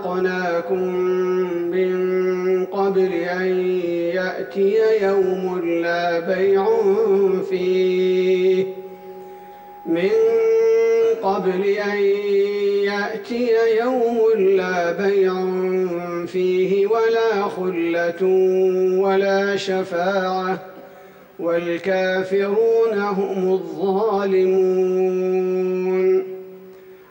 مما رزقناكم من قبل أن يأتي يوم لا بيع فيه. من قبل أن يأتي يوم لا بيع فيه ولا خلة ولا شفاعة والكافرون هم الظالمون.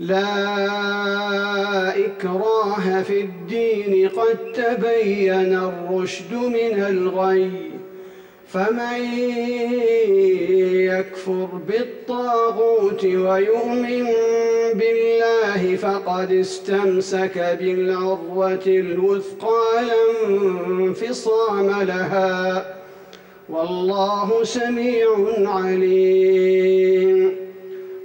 لا إكراه في الدين قد تبين الرشد من الغي. فمن يكفر بالطاغوت ويؤمن بالله فقد استمسك بالعروة الوثقى انفصام لها. والله سميع عليم.